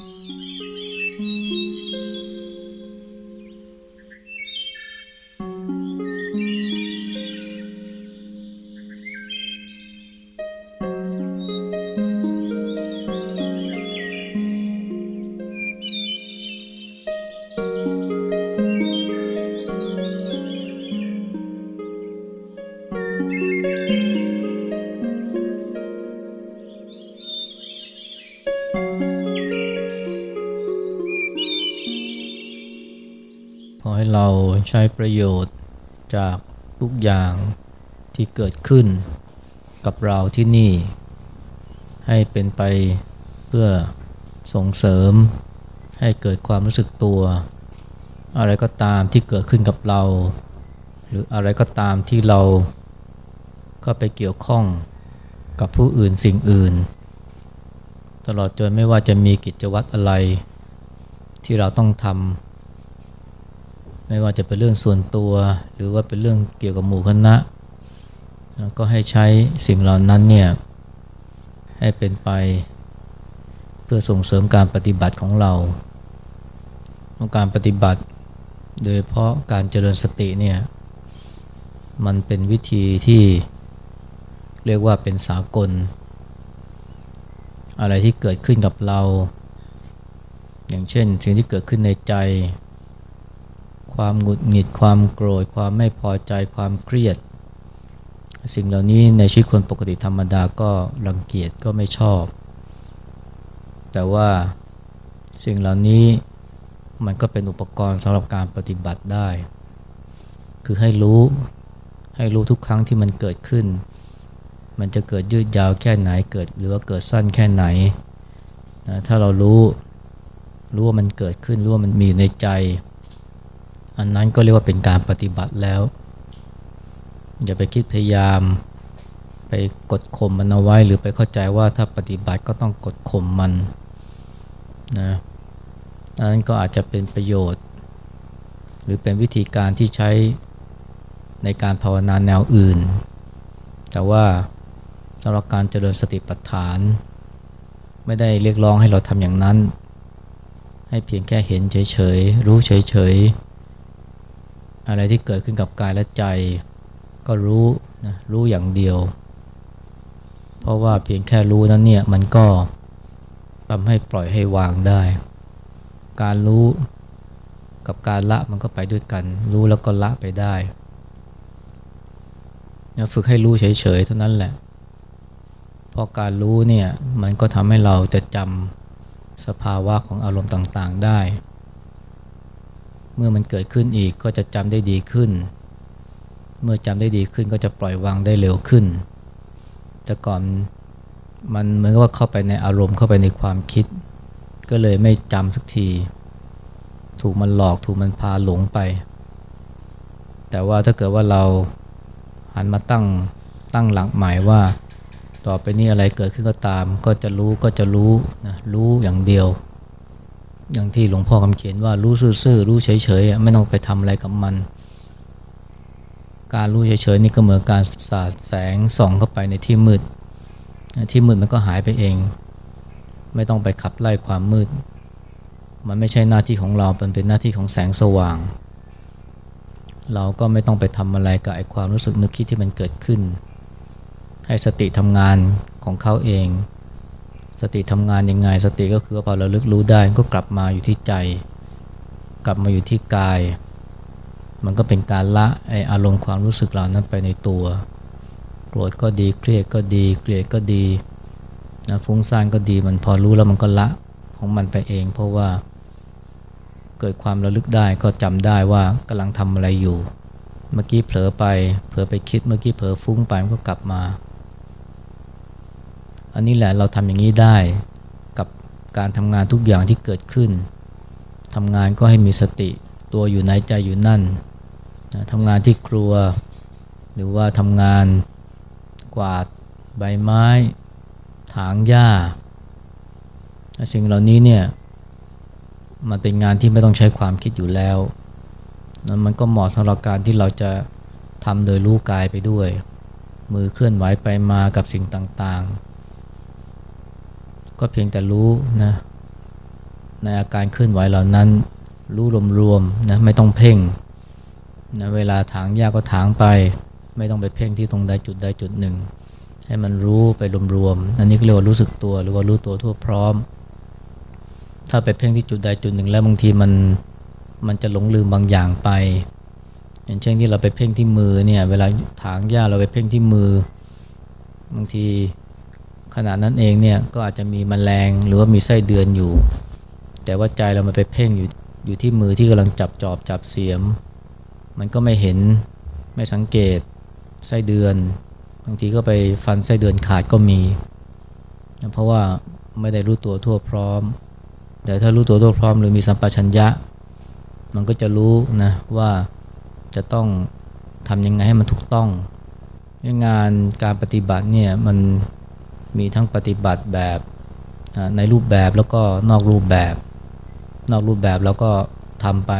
Mm-hmm. ใช้ประโยชน์จากทุกอย่างที่เกิดขึ้นกับเราที่นี่ ให้เป็นไปเพื่อส่งเสริม ให้เกิดความรู้สึกตัว อะไรก็ตามที่เกิดขึ้นกับเรา หรืออะไรก็ตามที่เราก็ไปเกี่ยวข้องกับผู้อื่นสิ่งอื่น ตลอดจนไม่ว่าจะมีกิจวัตรอะไรที่เราต้องทำ ไม่ว่าจะเป็นเรื่องส่วนตัว หรือว่าเป็นเรื่องเกี่ยวกับหมู่คณะ ก็ให้ใช้สิ่งเหล่านั้นเนี่ยให้เป็นไปเพื่อส่งเสริมการปฏิบัติของเราการปฏิบัติ โดยเพราะการเจริญสติเนี่ยมันเป็นวิธีที่เรียกว่าเป็นสากล อะไรที่เกิดขึ้นกับเรา อย่างเช่น สิ่งที่เกิดขึ้นในใจ ความหงุดหงิด ความโกรธ ความไม่พอใจ ความเครียด สิ่งเหล่านี้ในชีวิตคนปกติธรรมดาก็รังเกียจก็ไม่ชอบ แต่ว่าสิ่งเหล่านี้มันก็เป็นอุปกรณ์สำหรับการปฏิบัติได้ คือให้รู้ให้รู้ทุกครั้งที่มันเกิดขึ้น มันจะเกิดยืดยาวแค่ไหนเกิด หรือว่าเกิดสั้นแค่ไหนนะถ้าเรารู้รู้ว่ามันเกิดขึ้นรู้ว่ามันมีในใจ อันนั้นก็เรียกว่าเป็นการปฏิบัติแล้ว อย่าไปคิดพยายามไปกดข่มมันเอาไว้ หรือไปเข้าใจว่าถ้าปฏิบัติก็ต้องกดข่มมันนะอันนั้นก็อาจจะเป็นประโยชน์ หรือเป็นวิธีการที่ใช้ในการภาวนาแนวอื่น แต่ว่าสำหรับการเจริญสติปัฏฐาน ไม่ได้เรียกร้องให้เราทำอย่างนั้น ให้เพียงแค่เห็นเฉยๆ รู้เฉยๆ อะไรที่เกิดขึ้นกับกายและใจ ก็รู้นะรู้อย่างเดียว เพราะว่าเพียงแค่รู้นั้นเนี่ยมันก็ทำให้ปล่อยให้วางได้ การรู้กับการละมันก็ไปด้วยกัน รู้แล้วก็ละไปได้ฝึกให้รู้เฉยๆเท่านั้นแหละเพราะการรู้เนี่ยมันก็ทำให้เราจะจำสภาวะของอารมณ์ต่างๆได้ มื่อมันเกิดขึ้นอีกก็จะจำได้ดีขึ้น เมื่อจำได้ดีขึ้นก็จะปล่อยวางได้เร็วขึ้น แต่ก่อนมันเหมือนกับว่าเข้าไปในอารมณ์เข้าไปในความคิด ก็เลยไม่จำสักที ถูกมันหลอกถูกมันพาหลงไป แต่ว่าถ้าเกิดว่าเราหันมาตั้งตั้งหลักหมายว่า ต่อไปนี้อะไรเกิดขึ้นก็ตาม ก็จะรู้ก็จะรู้นะรู้อย่างเดียว อย่างที่หลวงพ่อคำเขียนว่ารู้ซื่อๆรู้เฉยๆไม่ต้องไปทำอะไรกับมัน การรู้เฉยๆนี่ก็เหมือนการสาดแสงส่องเข้าไปในที่มืด ที่มืดมันก็หายไปเอง ไม่ต้องไปขับไล่ความมืด มันไม่ใช่หน้าที่ของเรามันเป็นหน้าที่ของแสงสว่าง เราก็ไม่ต้องไปทำอะไรกับไอ้ความรู้สึกนึกคิดที่มันเกิดขึ้น ให้สติทำงานของเขาเอง สติทำงานยังไง สติก็คือพอเราลึกรู้ได้ก็กลับมาอยู่ที่ใจ กลับมาอยู่ที่กาย มันก็เป็นการละไออารมณ์ความรู้สึกเหล่านั้นไปในตัว โกรธก็ดีเครียดก็ดีเกลียดก็ดีนะฟุ้งซ่านก็ดีมันพอรู้แล้วมันก็ละของมันไปเอง เพราะว่า เกิดความระลึกได้ก็จำได้ว่ากำลังทำอะไรอยู่ เมื่อกี้เผลอไปเผลอไปคิดเมื่อกี้เผลอฟุ้งไปมันก็กลับมา อันนี้แหละเราทำอย่างนี้ได้กับการทำงานทุกอย่างที่เกิดขึ้นทำงานก็ให้มีสติตัวอยู่ในใจอยู่นั่นนะทำงานที่ครัว หรือว่าทำงานกวาดใบไม้ ถางหญ้าสิ่งเหล่านี้เนี่ยมันเป็นงานที่ไม่ต้องใช้ความคิดอยู่แล้วนั้นมันก็เหมาะสำหรับการที่เราจะทำโดยรู้กายไปด้วย มือเคลื่อนไหวไปมากับสิ่งต่างๆ ก็เพียงแต่รู้นะในอาการเคลื่อนไหวเหล่านั้น รู้รวมๆนะไม่ต้องเพ่งนะเวลาถางหญ้าก็ถางไป ไม่ต้องไปเพ่งที่ตรงใดจุดใดจุดหนึ่ง ให้มันรู้ไปรวมๆอันนี้เรียกว่ารู้สึกตัวหรือว่ารู้ตัวทั่วพร้อม ถ้าไปเพ่งที่จุดใดจุดหนึ่ง แล้วบางทีมันมันจะหลงลืมบางอย่างไป อย่างเช่นที่เราไปเพ่งที่มือเนี่ยเวลาถางหญ้าเราไปเพ่งที่มือบางที ขณะนั้นเองเนี่ยก็อาจจะมีมแมลงหรือว่ามีไส้เดือนอยู่ แต่ว่าใจเรามาไปเพ่งอยู่อยู่ที่มือที่กำลังจับจอบจับเสียม มันก็ไม่เห็นไม่สังเกตไส้เดือน บางทีก็ไปฟันไส้เดือนขาดก็มี เพราะว่าไม่ได้รู้ตัวทั่วพร้อม แต่ถ้ารู้ตัวทั่วพร้อม หรือมีสัมปชัญญะ มันก็จะรู้นะว่าจะต้องทำยังไงให้มันถูกต้องงานการปฏิบัติเนี่ยมัน มีทั้งปฏิบัติแบบในรูปแบบแล้วก็นอกรูปแบบ นอกรูปแบบแล้วก็ทำไป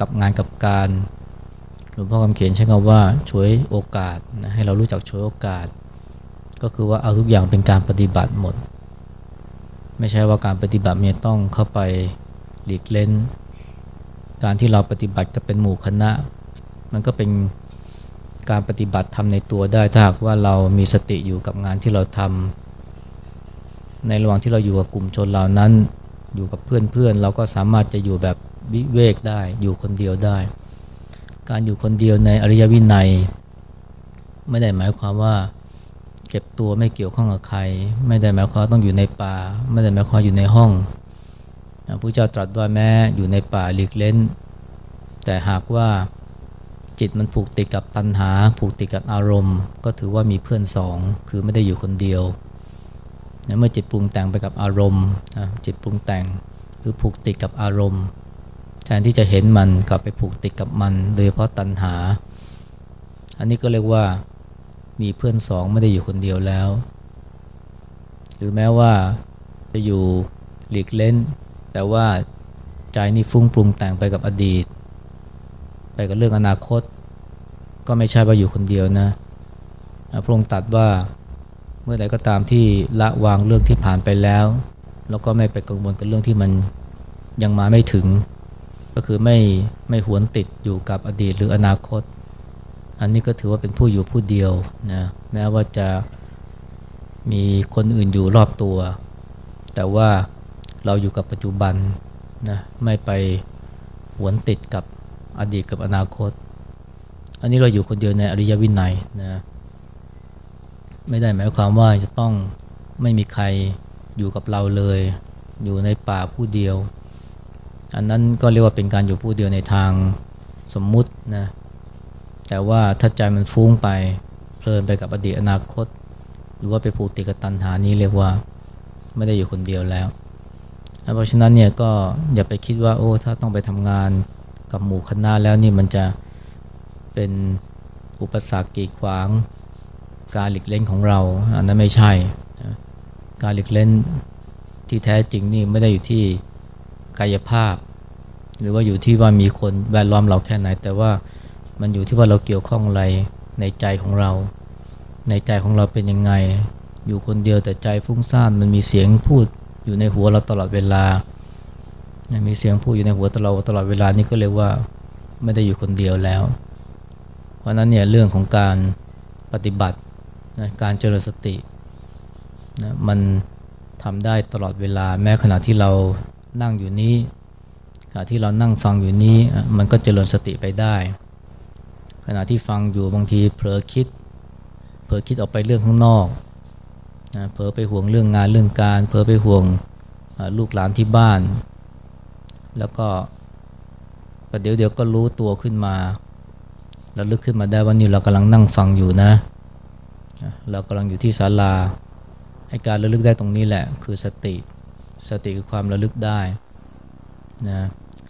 กับงานกับการหลวงพ่อคำเขียนใช้คำว่าช่วยโอกาสนะให้เรารู้จักช่วยโอกาส ก็คือว่าเอาทุกอย่างเป็นการปฏิบัติหมด ไม่ใช่ว่าการปฏิบัติเนี่ยต้องเข้าไปหลีกเล่นการที่เราปฏิบัติก็เป็นหมู่คณะ มันก็เป็น การปฏิบัติทำในตัวได้ถ้าหากว่าเรามีสติอยู่กับงานที่เราทำในระหว่างที่เราอยู่กับกลุ่มชนเหล่านั้นอยู่กับเพื่อนๆ เราก็สามารถจะอยู่แบบวิเวกได้อยู่คนเดียวได้ การอยู่คนเดียวในอริยวินัย ไม่ได้หมายความว่าเก็บตัวไม่เกี่ยวข้องกับใคร ไม่ได้หมายความต้องอยู่ในป่า ไม่ได้หมายความอยู่ในห้องพระเจ้าตรัสว่าแม้อยู่ในป่าหลีกเล้น แต่หากว่า จิตมันผูกติดกับตัณหา ผูกติดกับอารมณ์ ก็ถือว่ามีเพื่อนสอง คือไม่ได้อยู่คนเดียวนะเมื่อจิตปรุงแต่งไปกับอารมณ์จิตปรุงแต่งคือผูกติดกับอารมณ์ แทนที่จะเห็นมันกลับไปผูกติดกับมัน โดยเฉพาะตัณหา อันนี้ก็เรียกว่ามีเพื่อนสองไม่ได้อยู่คนเดียวแล้ว หรือแม้ว่าจะอยู่หลีกเล่น แต่ว่าใจนี่ฟุ้งปรุงแต่งไปกับอดีต ไปกับเรื่องอนาคต ก็ไม่ใช่ว่าอยู่คนเดียวนะพระองค์ตัดว่าเมื่อใดก็ตามที่ละวางเรื่องที่ผ่านไปแล้ว แล้วก็ไม่ไปกังวลกับเรื่องที่มันยังมาไม่ถึง ก็คือไม่ไม่หวนติดอยู่กับอดีตหรืออนาคต อันนี้ก็ถือว่าเป็นผู้อยู่ผู้เดียวนะแม้ว่าจะมีคนอื่นอยู่รอบตัว แต่ว่าเราอยู่กับปัจจุบันนะไม่ไปหวนติดกับ อดีตกับอนาคต อันนี้เราอยู่คนเดียวในอริยวินัยนะไม่ได้หมายความว่าจะต้องไม่มีใครอยู่กับเราเลย อยู่ในป่าผู้เดียว อันนั้นก็เรียกว่าเป็นการอยู่ผู้เดียวในทางสมมุตินะแต่ว่าถ้าใจมันฟุ้งไปเพลินไปกับอดีตอนาคต หรือว่าไปผูกติดกับตัณหานี้เรียกว่าไม่ได้อยู่คนเดียวแล้ว เพราะฉะนั้นเนี่ยก็อย่าไปคิดว่าโอ้ถ้าต้องไปทำงาน กับหมู่คณะแล้วนี่มันจะเป็นอุปสรรคกีดขวาง การหลีกเล่นของเรา อันนั้นไม่ใช่ การหลีกเล่นที่แท้จริงนี่ไม่ได้อยู่ที่กายภาพ หรือว่าอยู่ที่ว่ามีคนแวดล้อมเราแค่ไหน แต่ว่ามันอยู่ที่ว่าเราเกี่ยวข้องอะไรในใจของเรา ในใจของเราเป็นยังไง อยู่คนเดียวแต่ใจฟุ้งซ่านมันมีเสียงพูดอยู่ในหัวเราตลอดเวลา มีเสียงพูดอยู่ในหัวตลอดตลอดเวลานี่ก็เรียกว่าไม่ได้อยู่คนเดียวแล้ว เพราะนั้นเนี่ยเรื่องของการปฏิบัตินะการเจริญสตินะมันทำได้ตลอดเวลาแม้ขณะที่เรานั่งอยู่นี้ขณะที่เรานั่งฟังอยู่นี้มันก็เจริญสติไปได้ ขณะที่ฟังอยู่บางทีเผลอคิดเผลอคิดออกไปเรื่องข้างนอกนะเผลอไปห่วงเรื่องงานเรื่องการเผลอไปห่วงลูกหลานที่บ้าน แล้วก็ประเดี๋ยวเดี๋ยวก็รู้ตัวขึ้นมาแล้วลึกขึ้นมาได้ว่านี่เรากำลังนั่งฟังอยู่นะ เรากำลังอยู่ที่ศาลาให้การระลึกได้ตรงนี้แหละ คือสติ สติคือความระลึกได้นะ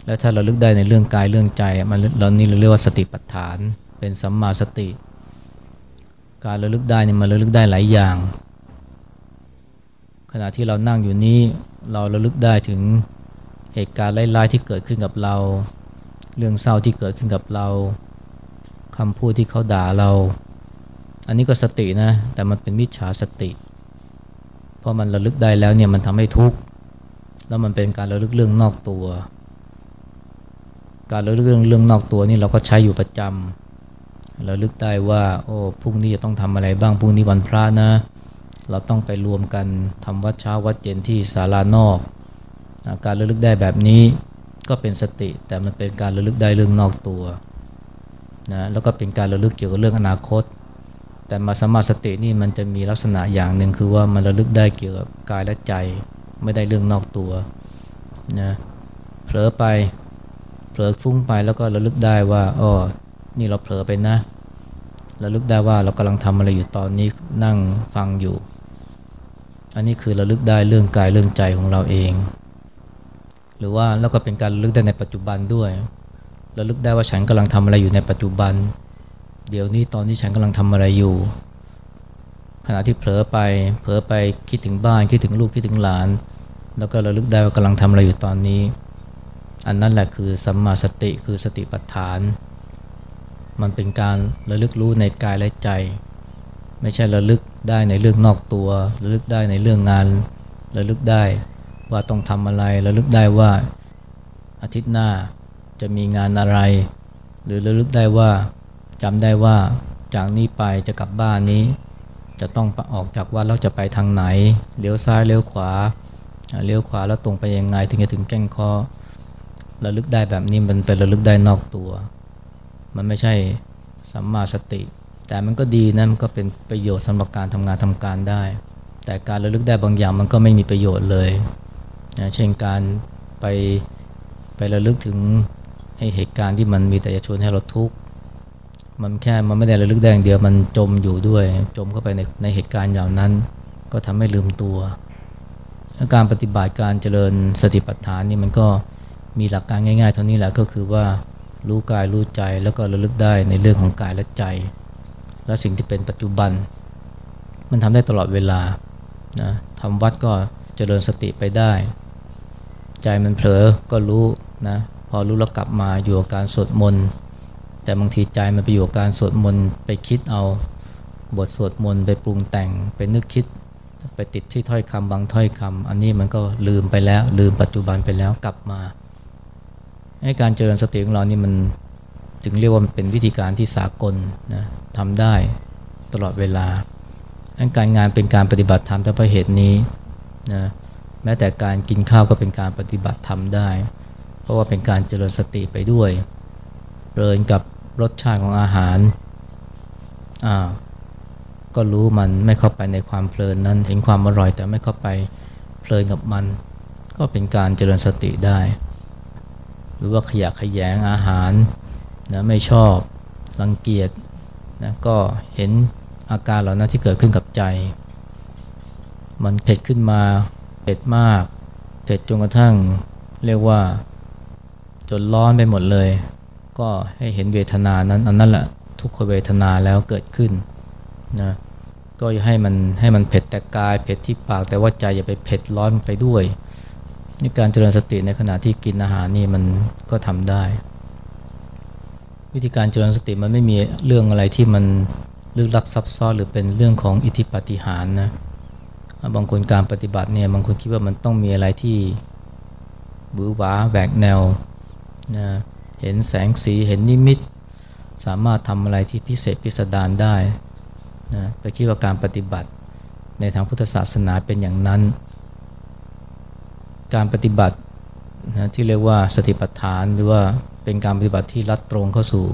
แล้วถ้าเราลึกได้ในเรื่องกายเรื่องใจมันเรานี่เราเรียกว่าสติปัฏฐาน เป็นสัมมาสติ การระลึกได้นี่มันระลึกได้หลายอย่าง ขณะที่เรานั่งอยู่นี้เราระลึกได้ถึง เหตุการณ์ร้ายๆที่เกิดขึ้นกับเรา เรื่องเศร้าที่เกิดขึ้นกับเราคำพูดที่เขาด่าเรา อันนี้ก็สตินะ แต่มันเป็นมิจฉาสติ เพราะมันระลึกได้แล้วเนี่ยมันทำให้ทุกข์ แล้วมันเป็นการระลึกเรื่องนอกตัว การระลึกเรื่องเรื่องนอกตัวนี่เราก็ใช้อยู่ประจำระลึกได้ว่า โอ้พรุ่งนี้จะต้องทำอะไรบ้างพรุ่งนี้วันพระนะ เราต้องไปรวมกันทำวัดเช้าวัดเย็นที่ศาลานอก การระลึกได้แบบนี้ก็เป็นสติ แต่มันเป็นการระลึกได้เรื่องนอกตัวนะแล้วก็เป็นการระลึกเกี่ยวกับเรื่องอนาคต แต่มาสมาสตินี่มันจะมีลักษณะอย่างหนึ่งคือว่ามันระลึกได้เกี่ยวกับกายและใจไม่ได้เรื่องนอกตัวนะเผลอไปเผลอฟุ้งไปแล้วก็ระลึกได้ว่าอ๋อนี่เราเผลอไปนะระลึกได้ว่าเรากำลังทำอะไรอยู่ตอนนี้นั่งฟังอยู่ อันนี้คือระลึกได้เรื่องกายเรื่องใจของเราเอง หรือว่าแล้วก็เป็นการลึกได้ในปัจจุบันด้วยระลึกได้ว่าฉันกำลังทำอะไรอยู่ในปัจจุบัน เดี๋ยวนี้ตอนที่ฉันกำลังทำอะไรอยู่ ขณะที่เผลอไป เผลอไปคิดถึงบ้านคิดถึงลูกคิดถึงหลาน แล้วก็ระลึกได้ว่ากำลังทำอะไรอยู่ตอนนี้ อันนั้นแหละคือสัมมาสติคือสติปัฏฐาน มันเป็นการระลึกรู้ในกายและใจ ไม่ใช่ระลึกได้ในเรื่องนอกตัว ระลึกได้ในเรื่องงาน ระลึกได้ ว่าต้องทำอะไรระลึกได้ว่าอาทิตย์หน้าจะมีงานอะไร หรือระลึกได้ว่าจำได้ว่าจากนี้ไปจะกลับบ้านนี้ จะต้องออกจากวัดแล้วจะไปทางไหนเลี้ยวซ้ายเลี้ยวขวาเลี้ยวขวาแล้วตรงไปยังไงถึงจะถึงแก้งคอระลึกได้แบบนี้มันเป็นระลึกได้นอกตัว มันไม่ใช่สัมมาสติ แต่มันก็ดีนะมันก็เป็นประโยชน์สำหรับการทำงานทำการได้ แต่การระลึกได้บางอย่างมันก็ไม่มีประโยชน์เลย นะเช่นการไปไประลึกถึงให้เหตุการณ์ที่มันมีแต่จะชวนให้เราทุกข์มันแค่มันไม่ได้ระลึกได้อย่างเดียวมันจมอยู่ด้วย จมเข้าไปในในเหตุการณ์อย่างนั้น ก็ทำให้ลืมตัวการปฏิบัติการเจริญสติปัฏฐานนี่มันก็มีหลักการง่ายๆ เท่านี้แหละก็คือว่ารู้กายรู้ใจแล้วก็ระลึกได้ในเรื่องของกายและใจ และสิ่งที่เป็นปัจจุบัน มันทำได้ตลอดเวลานะทำวัดก็เจริญสติไปได้ ใจมันเผลอก็รู้นะพอรู้แล้วกลับมาอยู่กับการสวดมนต์แต่บางทีใจมันไปอยู่กับการสวดมนต์ไปคิดเอาบทสวดมนต์ไปปรุงแต่งไปนึกคิด ไปติดที่ถ้อยคำบางถ้อยคำอันนี้มันก็ลืมไปแล้วลืมปัจจุบันไปแล้วกลับมาให้การเจริญสติของเรานี่มันถึงเรียกว่ามันเป็นวิธีการที่สากลนะทำได้ตลอดเวลาการงานเป็นการปฏิบัติธรรมแต่เพราะเหตุนี้นะ แม้แต่การกินข้าวก็เป็นการปฏิบัติทำได้ เพราะว่าเป็นการเจริญสติไปด้วยเพลินกับรสชาติของอาหารอ่าก็รู้มันไม่เข้าไปในความเพลินนั้นเห็นความอร่อยแต่ไม่เข้าไปเพลินกับมัน ก็เป็นการเจริญสติได้ หรือว่าขยะขยงอาหารนะไม่ชอบรังเกียจนะก็เห็นอาการเหล่านั้นที่เกิดขึ้นกับใจ มันเผ็ดขึ้นมา เผ็ดมาก เผ็ดจนกระทั่งเรียกว่า จนร้อนไปหมดเลย ก็ให้เห็นเวทนานั้นอันนั้นแหละทุกขเวทนาแล้วเกิดขึ้นนะก็ให้มันให้มันเผ็ดแต่กายเผ็ดที่ปากแต่ว่าใจอย่าไปเผ็ดร้อนไปด้วยนี่การเจริญสติในขณะที่กินอาหารนี่มันก็ทำได้ วิธีการเจริญสติมันไม่มีเรื่องอะไรที่มันลึกลับซับซ้อนหรือเป็นเรื่องของอิทธิปฏิหารนะ บางคนการปฏิบัติเนี่ยบางคนคิดว่ามันต้องมีอะไรที่บือหวาแหวกแนวนะเห็นแสงสีเห็นนิมิต สามารถทำอะไรที่พิเศษพิสดารได้นะไปคิดว่าการปฏิบัติในทางพุทธศาสนาเป็นอย่างนั้น การปฏิบัตินะที่เรียกว่าสติปัฏฐาน หรือว่าเป็นการปฏิบัติที่ลัดตรงเข้าสู่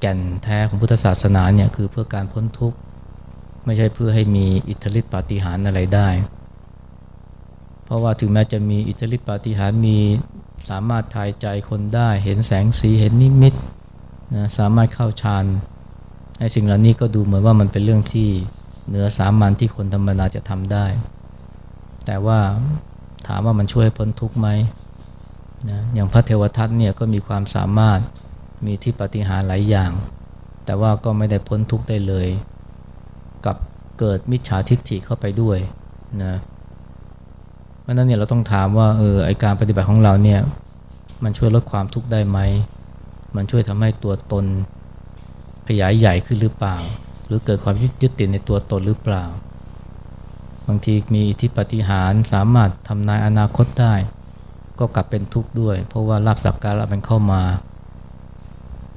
แก่นแท้ของพุทธศาสนาเนี่ยคือเพื่อการพ้นทุกข์ ไม่ใช่เพื่อให้มีอิทธิฤทธิปาฏิหาริย์อะไรได้ เพราะว่าถึงแม้จะมีอิทธิฤทธิปาฏิหาริย์มีสามารถทายใจคนได้เห็นแสงสีเห็นนิมิตนะสามารถเข้าฌานไอ้สิ่งเหล่านี้ก็ดูเหมือนว่ามันเป็นเรื่องที่เหนือสามัญที่คนธรรมดาจะทำได้ แต่ว่าถามว่ามันช่วยพ้นทุกข์ไหมนะอย่างพระเทวทัตเนี่ยก็มีความสามารถมีที่ปฏิหารหลายอย่าง แต่ว่าก็ไม่ได้พ้นทุกข์ได้เลย เกิดมิจฉาทิฏฐิเข้าไปด้วยนะเพราะนั้นเนี่ยเราต้องถามว่าเออไอการปฏิบัติของเราเนี่ยมันช่วยลดความทุกข์ได้ไหม มันช่วยทำให้ตัวตนขยายใหญ่ขึ้นหรือเปล่า หรือเกิดความยึดติดในตัวตนหรือเปล่า บางทีมีอิทธิปฏิหารสามารถทำนายอนาคตได้ ก็กลับเป็นทุกข์ด้วย เพราะว่าลาบสักการะมันเข้ามา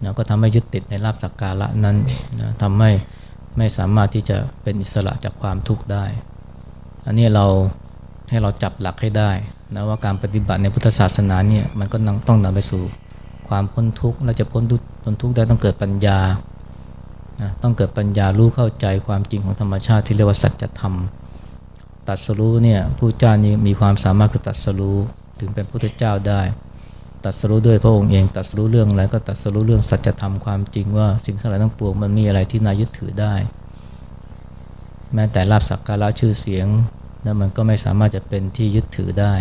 นะก็ทำให้ยึดติดในลาบสักการะนั้นนะทำให้ ไม่สามารถที่จะเป็นอิสระจากความทุกข์ได้ อันนี้เราให้เราจับหลักให้ได้นะว่าการปฏิบัติในพุทธศาสนาเนี่ยมันก็ต้องนำไปสู่ความพ้นทุกข์เราจะพ้นทุกข์พ้นทุกข์ได้ต้องเกิดปัญญานะต้องเกิดปัญญารู้เข้าใจความจริงของธรรมชาติที่เรียกว่าสัจธรรมตัดสรู้เนี่ยผู้เจ้านี่มีความสามารถคือตัดสรู้ถึงเป็นพุทธเจ้าได้ ตัดสรู้ด้วยพระองค์เองตัดสรู้เรื่องอะไรก็ตัดสรู้เรื่องสัจธรรมความจริงว่าสิ่งทั้งหลายทั้งปวงมันมีอะไรที่นายึดถือได้ แม้แต่ลาบสักการะชื่อเสียงนะมันก็ไม่สามารถจะเป็นที่ยึดถือได้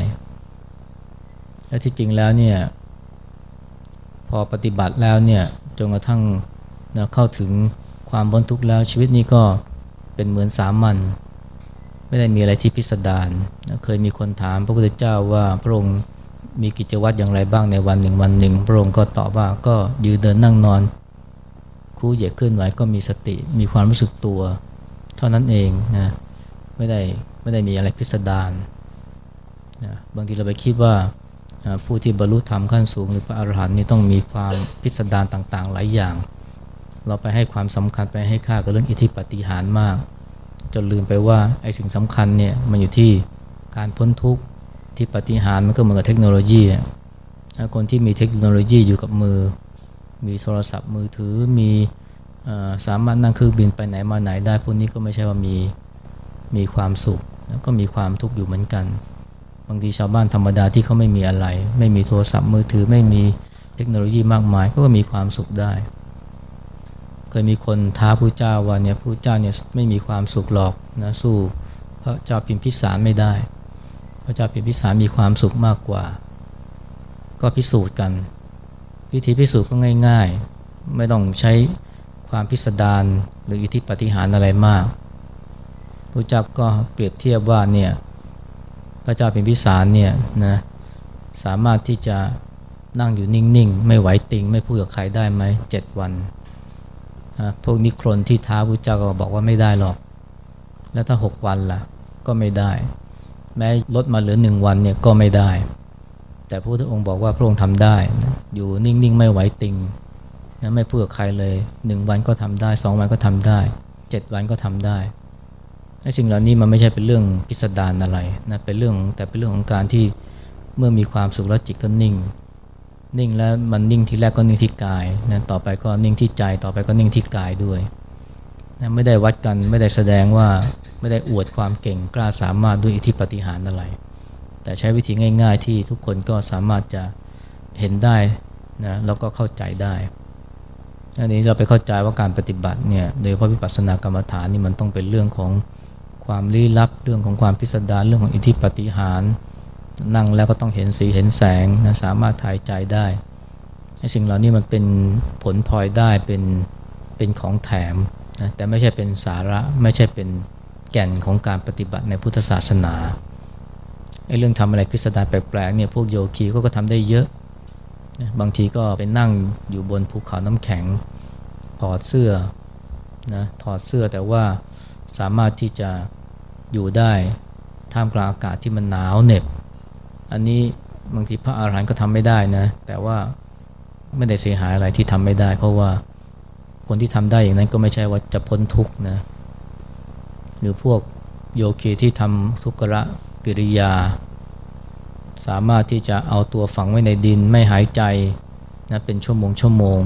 และที่จริงแล้วเนี่ยพอปฏิบัติแล้วเนี่ยจนกระทั่งนะเข้าถึงความบนทุกข์แล้วชีวิตนี้ก็เป็นเหมือนสามัญไม่ได้มีอะไรที่พิสดารเคยมีคนถามพระพุทธเจ้าว่าพระองค์ มีกิจวัตรอย่างไรบ้างในวันหนึ่งวันหนึ่ง พระองค์ก็ตอบว่าก็ยืนเดินนั่งนอนคู่เหยียดขึ้นไหวก็มีสติมีความรู้สึกตัว เท่านั้นเองนะไม่ได้ไม่ได้มีอะไรพิสดารนะบางทีเราไปคิดว่าผู้ที่บรรลุธรรมขั้นสูงหรือพระอรหันต์นี่ต้องมีความพิสดารต่างๆ หลายอย่าง เราไปให้ความสำคัญไปให้ค่ากับเรื่องอิทธิปฏิหารมาก จนลืมไปว่าไอ้สิ่งสำคัญเนี่ยมันอยู่ที่การพ้นทุกข์ ที่ปฏิหารมันก็เหมือนกับเทคโนโลยีคนที่มีเทคโนโลยีอยู่กับมือ มีโทรศัพท์มือถือมีสามารถนั่งเครื่องบินไปไหนมาไหนได้พวกนี้ก็ไม่ใช่ว่ามีมีความสุขแล้วก็มีความทุกข์อยู่เหมือนกัน บางทีชาวบ้านธรรมดาที่เขาไม่มีอะไร ไม่มีโทรศัพท์มือถือไม่มีเทคโนโลยีมากมายเขาก็มีความสุขได้ เคยมีคนท้าผู้เจ้าว่าเนี่ยผู้เจ้าเนี่ยไม่มีความสุขหรอกนะสู้พระเจ้าพิมพิสารไม่ได้ ระเจ้าพิมพิสารมีความสุขมากกว่า ก็พิสูจน์กันวิธีพิสูจน์ก็ง่าย ๆ ไม่ต้องใช้ความพิสดารหรืออิทธิปฏิหารอะไรมากพระเจ้าก็เปรียบเทียบว่าเนี่ยพระเจ้าเป็นพิสารเนี่ยนะสามารถที่จะนั่งอยู่นิ่ง ๆ ไม่ไหวติง ไม่พูดกับใครได้ไหมเจ็ดวันพวกนิครนที่ท้าพระเจ้าก็บอกว่าไม่ได้หรอก แล้วถ้าหกวันล่ะก็ไม่ได้ แม้ลดมาเหลือหนึ่งวันเนี่ยก็ไม่ได้ แต่พระพุทธองค์บอกว่าพระองค์ทำได้นะอยู่นิ่งๆ ไม่ไหวติงนะไม่พูดกับใครเลยหนึ่งวันก็ทำได้สองวันก็ทำได้เจ็ดวันก็ทำได้ไอ้สิ่งเหล่านี้มันไม่ใช่เป็นเรื่องพิสดารอะไรนะเป็นเรื่องแต่เป็นเรื่องของการที่เมื่อมีความสุขแล้วจิตก็นิ่ง นิ่งแล้วมันนิ่งที่แรกก็นิ่งที่กายนะต่อไปก็นิ่งที่ใจต่อไปก็นิ่งที่กายด้วย นะไม่ได้วัดกันไม่ได้แสดงว่าไม่ได้อวดความเก่งกล้าสามารถด้วยอิทธิปฏิหารอะไร แต่ใช้วิธีง่าย ๆ ที่ทุกคนก็สามารถจะเห็นได้นะแล้วก็เข้าใจได้อันนี้เราไปเข้าใจว่าการปฏิบัติเนี่ยโดยเพราะวิปัสสนากรรมฐานนี่มันต้องเป็นเรื่องของความลี้ลับ เรื่องของความพิสดารเรื่องของอิทธิปฏิหาร นั่งแล้วก็ต้องเห็นสีเห็นแสงนะสามารถถ่ายใจได้ไอ้สิ่งเหล่านี้มันเป็นผลพลอยได้เป็นเป็นของแถม นะแต่ไม่ใช่เป็นสาระไม่ใช่เป็นแก่นของการปฏิบัติในพุทธศาสนาไอ้เรื่องทำอะไรพิสดารแปลกๆเนี่ยพวกโยคีก็ก็ทำได้เยอะนะบางทีก็ไปนั่งอยู่บนภูเขาน้ำแข็งถอดเสื้อนะถอดเสื้อแต่ว่าสามารถที่จะอยู่ได้ท่ามกลางอากาศที่มันหนาวเหน็บ อันนี้บางทีพระอาหารหันต์ก็ทำไม่ได้นะ แต่ว่าไม่ได้เสียหายอะไรที่ทำไม่ได้ เพราะว่า คนที่ทำได้อย่างนั้นก็ไม่ใช่ว่าจะพ้นทุกข์นะ หรือพวกโยคีที่ทำทุกขะกิริยา สามารถที่จะเอาตัวฝังไว้ในดินไม่หายใจนะเป็นชั่วโมงชั่วโมง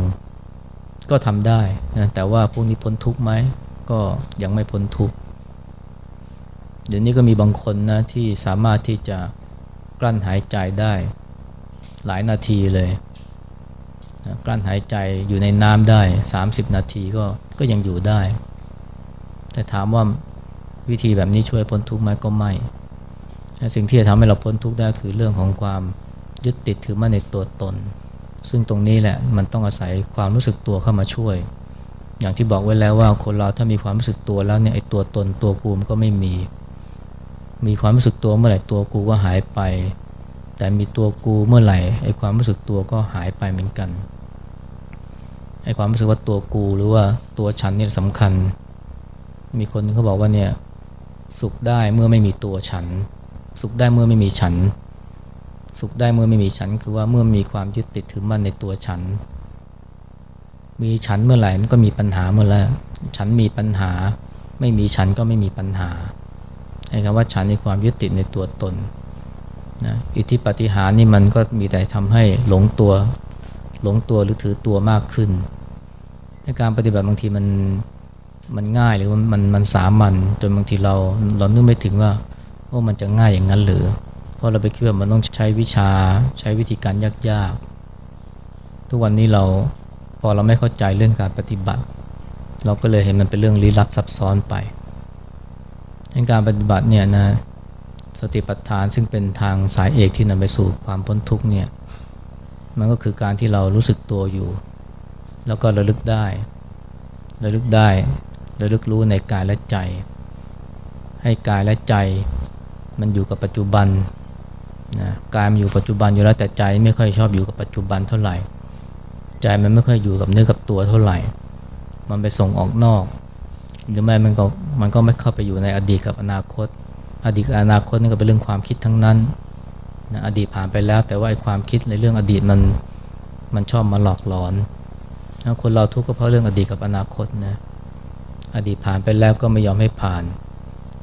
ก็ทำได้นะแต่ว่าพวกนี้พ้นทุกข์ไหมก็ยังไม่พ้นทุกข์เดี๋ยวนี้ก็มีบางคนนะที่สามารถที่จะกลั้นหายใจได้ หลายนาทีเลย นะกลั้นหายใจอยู่ในน้ำได้ 30 นาทีก็ก็ยังอยู่ได้ แต่ถามว่าวิธีแบบนี้ช่วยพ้นทุกข์ไหมก็ไม่ สิ่งที่จะทำให้เราพ้นทุกข์ได้คือเรื่องของความยึดติดถือมั่นในตัวตน ซึ่งตรงนี้แหละมันต้องอาศัยความรู้สึกตัวเข้ามาช่วย อย่างที่บอกไว้แล้วว่าคนเราถ้ามีความรู้สึกตัวแล้วเนี่ยไอ้ตัวตนตัวกูมันก็ไม่มี มีความรู้สึกตัวเมื่อไหร่ตัวกูก็หายไป แต่มีตัวกูเมื่อไหร่ไอ้ความรู้สึกตัวก็หายไปเหมือนกัน ไอ้ความรู้สึกว่าตัวกูหรือว่าตัวฉันนี่สำคัญ มีคนเขาบอกว่าเนี่ยสุขได้เมื่อไม่มีตัวฉัน สุขได้เมื่อไม่มีฉัน สุขได้เมื่อไม่มีฉัน คือว่าเมื่อมีความยึดติดถือมั่นในตัวฉัน มีฉันเมื่อไหร่มันก็มีปัญหาเมื่อไรฉันมีปัญหา ไม่มีฉันก็ไม่มีปัญหาไอ้คำว่าฉันในความยึดติดในตัวตนนะอิทธิปฏิหารนี่มันก็มีแต่ทำให้หลงตัว หลงตัวหรือถือตัวมากขึ้นในการปฏิบัติบางทีมันมันง่ายหรือมันมันสามัญจนบางทีเราเรานึกไม่ถึงว่าว่ามันจะง่ายอย่างนั้นหรือ เพราะเราไปคิดว่ามันต้องใช้วิชาใช้วิธีการยากๆ ทุกวันนี้เราพอเราไม่เข้าใจเรื่องการปฏิบัติ เราก็เลยเห็นมันเป็นเรื่องลี้ลับซับซ้อนไปในการปฏิบัติเนี่ยนะสติปัฏฐานซึ่งเป็นทางสายเอกที่นำไปสู่ความพ้นทุกข์เนี่ย มันก็คือการที่เรารู้สึกตัวอยู่ แล้วก็ระลึกได้ระลึกได้ระลึกรู้ในกายและใจ ให้กายและใจ มันอยู่กับปัจจุบันนะกายมันอยู่ปัจจุบันอยู่แล้วแต่ใจไม่ค่อยชอบอยู่กับปัจจุบันเท่าไหร่ ใจมันไม่ค่อยอยู่กับเนื้อกับตัวเท่าไหร่ มันไปส่งออกนอกหรือไม่มันก็มันก็ไม่เข้าไปอยู่ในอดีตกับอนาคต อดีตกับอนาคตนี่ก็เป็นเรื่องความคิดทั้งนั้น นะอดีตผ่านไปแล้ว แต่ว่าไอ้ความคิดในเรื่องอดีตมันมันชอบมาหลอกหลอนนะคนเราทุกข์ก็เพราะเรื่องอดีตกับอนาคตนะอดีตผ่านไปแล้วก็ไม่ยอมให้ผ่าน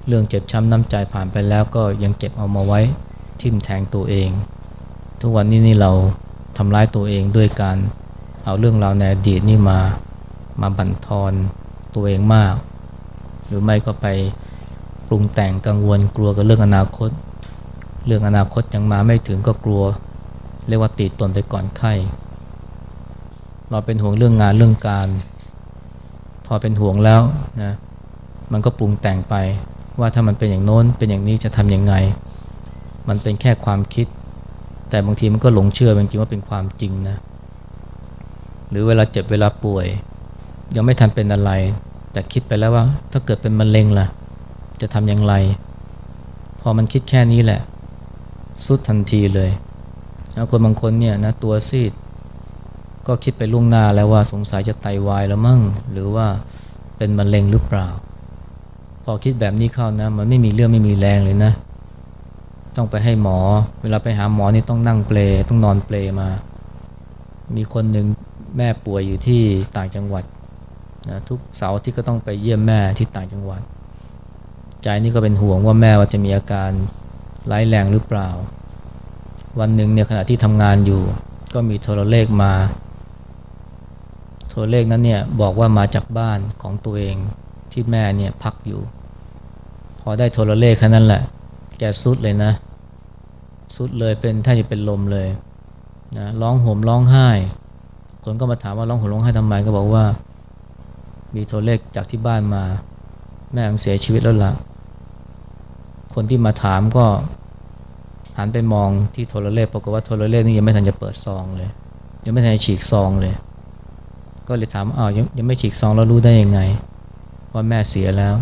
เรื่องเจ็บช้ำน้ำใจผ่านไปแล้วก็ยังเก็บเอามาไว้ทิ่มแทงตัวเอง ทุกวันนี้นี่เราทำร้ายตัวเองด้วยการเอาเรื่องราวในอดีตนี่มามาบั่นทอนตัวเองมาก หรือไม่ก็ไปปรุงแต่งกังวลกลัวกับเรื่องอนาคต เรื่องอนาคตยังมาไม่ถึงก็กลัว เรียกว่าติดตนไปก่อนไข้ เราเป็นห่วงเรื่องงานเรื่องการ พอเป็นห่วงแล้วนะมันก็ปรุงแต่งไปว่าถ้ามันเป็นอย่างโน้นเป็นอย่างนี้จะทำยังไง มันเป็นแค่ความคิด แต่บางทีมันก็หลงเชื่อบางทีว่าเป็นความจริงนะหรือเวลาเจ็บเวลาป่วย ยังไม่ทันเป็นอะไร แต่คิดไปแล้วว่า ถ้าเกิดเป็นมะเร็งล่ะ จะทำอย่างไร พอมันคิดแค่นี้แหละ สุดทันทีเลยแล้วคนบางคนเนี่ยนะตัวซีด ก็คิดไปล่วงหน้าแล้วว่าสงสัยจะไตาวายแล้วมั่ง หรือว่าเป็นมะเร็งหรือเปล่า พอคิดแบบนี้เข้านะ มันไม่มีเรื่องไม่มีแรงเลยนะ ต้องไปให้หมอ เวลาไปหาหมอนี่ต้องนั่งเปลต้องนอนเปลมา มีคนหนึ่งแม่ป่วยอยู่ที่ต่างจังหวัดนะทุกเสาร์ที่ก็ต้องไปเยี่ยมแม่ที่ต่างจังหวัด ใจนี่ก็เป็นห่วงว่าแม่ว่าจะมีอาการ ร้ายแรงหรือเปล่า วันหนึ่งเนี่ยขณะที่ทำงานอยู่ ก็มีโทรเลขมา โทรเลขนั้นเนี่ยบอกว่ามาจากบ้านของตัวเองที่แม่เนี่ยพักอยู่ พอได้โทรเลขแค่นั้นแหละ แกสุดเลยนะ สุดเลยเป็นถ้าจะเป็นลมเลยนะร้องห่มร้องไห้ คนก็มาถามว่าร้องห่มร้องไห้ทำไมก็บอกว่า มีโทรเลขจากที่บ้านมา แม่เสียชีวิตแล้วละ่ะคนที่มาถามก็ หันไปมองที่โทรเลขปรากฏว่าโทรเลขนี่ยังไม่ทันจะเปิดซองเลย ยังไม่ทันจะฉีกซองเลย ก็เลยถามอ้าวยังยังไม่ฉีกซองแล้วรู้ได้ยังไง ว่าแม่เสียแล้ว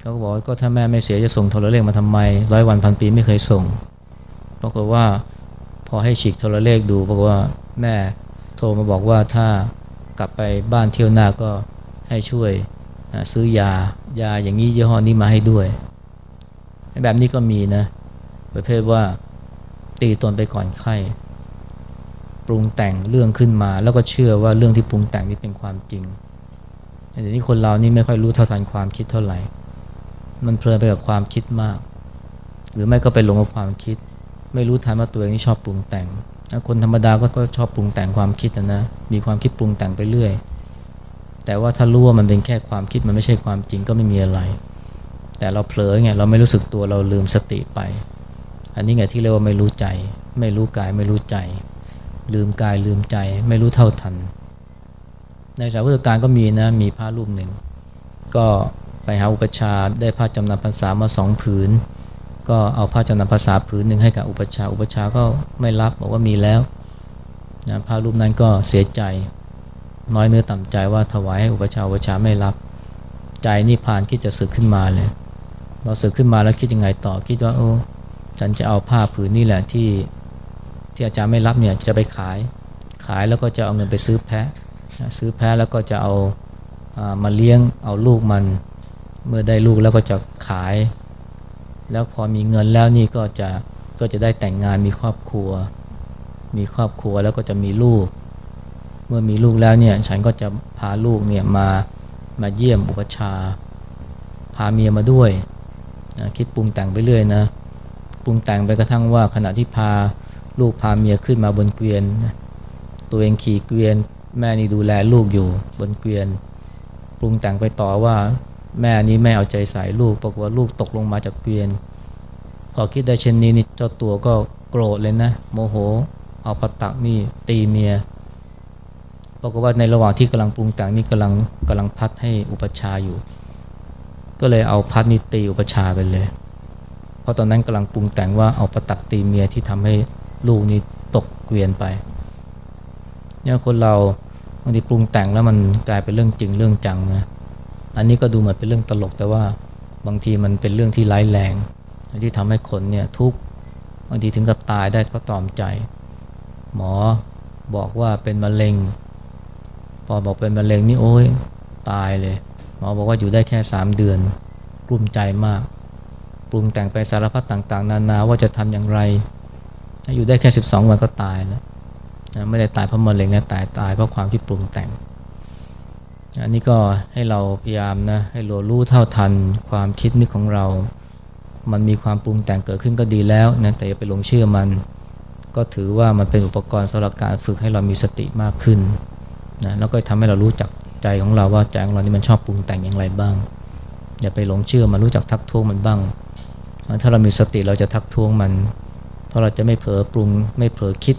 เขาก็บอกก็ถ้าแม่ไม่เสียจะส่งโทรเลขมาทำไมร้อยวันพันปีไม่เคยส่งปรากฏว่าพอให้ฉีกโทรเลขดูปรากฏว่าแม่โทรมาบอกว่าถ้ากลับไปบ้านเที่ยวหน้าก็ให้ช่วยซื้อยายาอย่างนี้ยี่ห้อนี้มาให้ด้วย แบบนี้ก็มีนะ ประเภทว่าตีตนไปก่อนไข้ปรุงแต่งเรื่องขึ้นมา แล้วก็เชื่อว่าเรื่องที่ปรุงแต่งนี้เป็นความจริงแต่นี้คนเรานี่ไม่ค่อยรู้เท่าทันความคิดเท่าไหร่ มันเพลินไปกับความคิดมาก หรือไม่ก็ไปหลงกับความคิด ไม่รู้ทันว่าตัวเองนี่ชอบปรุงแต่ง คนธรรมดาก็ชอบปรุงแต่งความคิดนะนะ มีความคิดปรุงแต่งไปเรื่อย แต่ว่าถ้ารู้ว่ามันเป็นแค่ความคิดมันไม่ใช่ความจริงก็ไม่มีอะไร แต่เราเผลอไงเราไม่รู้สึกตัวเราลืมสติไป อันนี้ไงที่เรียกว่าไม่รู้ใจ ไม่รู้กายไม่รู้ใจ ลืมกายลืมใจ ไม่รู้เท่าทัน ในสายพุทธการก็มีนะมีพระรูปหนึ่ง ก็ไปหาอุปชาได้ผ้าจำนำพรรษามาสองผืน ก็เอาผ้าจำนำภาษาผืนหนึ่งให้กับอุปชาอุปชาก็ไม่รับบอกว่ามีแล้วนะพระรูปนั้นก็เสียใจ น้อยเนื้อต่ำใจว่าถวายให้อุปชาอุปชาไม่รับ ใจนี่ผ่านคิดจะสึกขึ้นมาเลยเราสึกขึ้นมาแล้วคิดยังไงต่อคิดว่าโอ้ ฉันจะเอาผ้าผืนนี่แหละที่ที่อาจารย์ไม่รับเนี่ยจะไปขาย ขายแล้วก็จะเอาเงินไปซื้อแพะ ซื้อแพะแล้วก็จะเอามาเลี้ยงเอาลูกมัน เมื่อได้ลูกแล้วก็จะขาย แล้วพอมีเงินแล้วนี่ก็จะก็จะได้แต่งงานมีครอบครัว มีครอบครัวแล้วก็จะมีลูก เมื่อมีลูกแล้วเนี่ยฉันก็จะพาลูกเนี่ยมามาเยี่ยมอุปชา พาเมียมาด้วยนะคิดปรุงแต่งไปเรื่อยนะ ปรุงแต่งไปกระทั่งว่าขณะที่พาลูกพาเมียขึ้นมาบนเกวียน ตัวเองขี่เกวียน แม่นี่ดูแลลูกอยู่บนเกวียน ปรุงแต่งไปต่อว่าแม่นี้ไม่เอาใจใส่ลูกปรากฏว่าลูกตกลงมาจากเกวียน พอคิดได้เช่นนี้นี่เจ้าตัวก็โกรธเลยนะ โมโห เอาปะตักนี่ตีเมียปรากฏว่าในระหว่างที่กำลังปรุงแต่งนี่กำลังกำลังพัดให้อุปชาอยู่ ก็เลยเอาพัดนี่ตีอุปชาไปเลย ราะตอนนั้นกำลังปรุงแต่งว่าเอาประตักตีเมียที่ทำให้ลูกนี่ตกเกวียนไปเนี่ยคนเราบางทีปรุงแต่งแล้วมันกลายเป็นเรื่องจริงเรื่องจังนะอันนี้ก็ดูเหมือนเป็นเรื่องตลกแต่ว่าบางทีมันเป็นเรื่องที่ร้ายแรงที่ทำให้คนเนี่ยทุกข์บางทีถึงกับตายได้เพราะตอมใจ หมอบอกว่าเป็นมะเร็ง พอบอกเป็นมะเร็งนี่โอ้ยตายเลย หมอบอกว่าอยู่ได้แค่สามเดือนกลุ้มใจมาก รุงแต่งไปสารพัดต่าง ๆ นานาว่าจะทำอย่างไร ถ้าอยู่ได้แค่ 12 วันก็ตายแล้วนะไม่ได้ตายเพราะมะเร็งนะตายตายเพราะความที่ปรุงแต่ง อันนี้ก็ให้เราพยายามนะให้เรารู้เท่าทันความคิดนึกของเรา มันมีความปรุงแต่งเกิดขึ้นก็ดีแล้วนะแต่อย่าไปหลงเชื่อมัน ก็ถือว่ามันเป็นอุปกรณ์สำหรับการฝึกให้เรามีสติมากขึ้นนะแล้วก็ทำให้เรารู้จักใจของเราว่าใจของเรานี่มันชอบปรุงแต่งอย่างไรบ้าง อย่าไปหลงเชื่อมันรู้จักทักท้วงมันบ้าง ถ้าเรามีสติเราจะทักท้วงมัน เพราะเราจะไม่เผลอปรุง ไม่เผลอคิด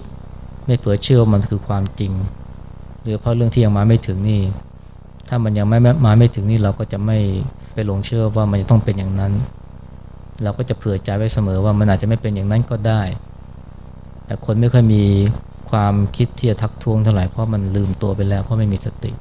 ไม่เผลอเชื่อว่ามันคือความจริง หรือเพราะเรื่องที่ยังมาไม่ถึงนี่ ถ้ามันยังไม่มาไม่ถึงนี่เราก็จะไม่ไปหลงเชื่อว่ามันจะต้องเป็นอย่างนั้น เราก็จะเผื่อใจไว้เสมอว่ามันอาจจะไม่เป็นอย่างนั้นก็ได้ แต่คนไม่ค่อยมีความคิดที่จะทักท้วงเท่าไหร่เพราะมันลืมตัวไปแล้วเพราะไม่มีสติ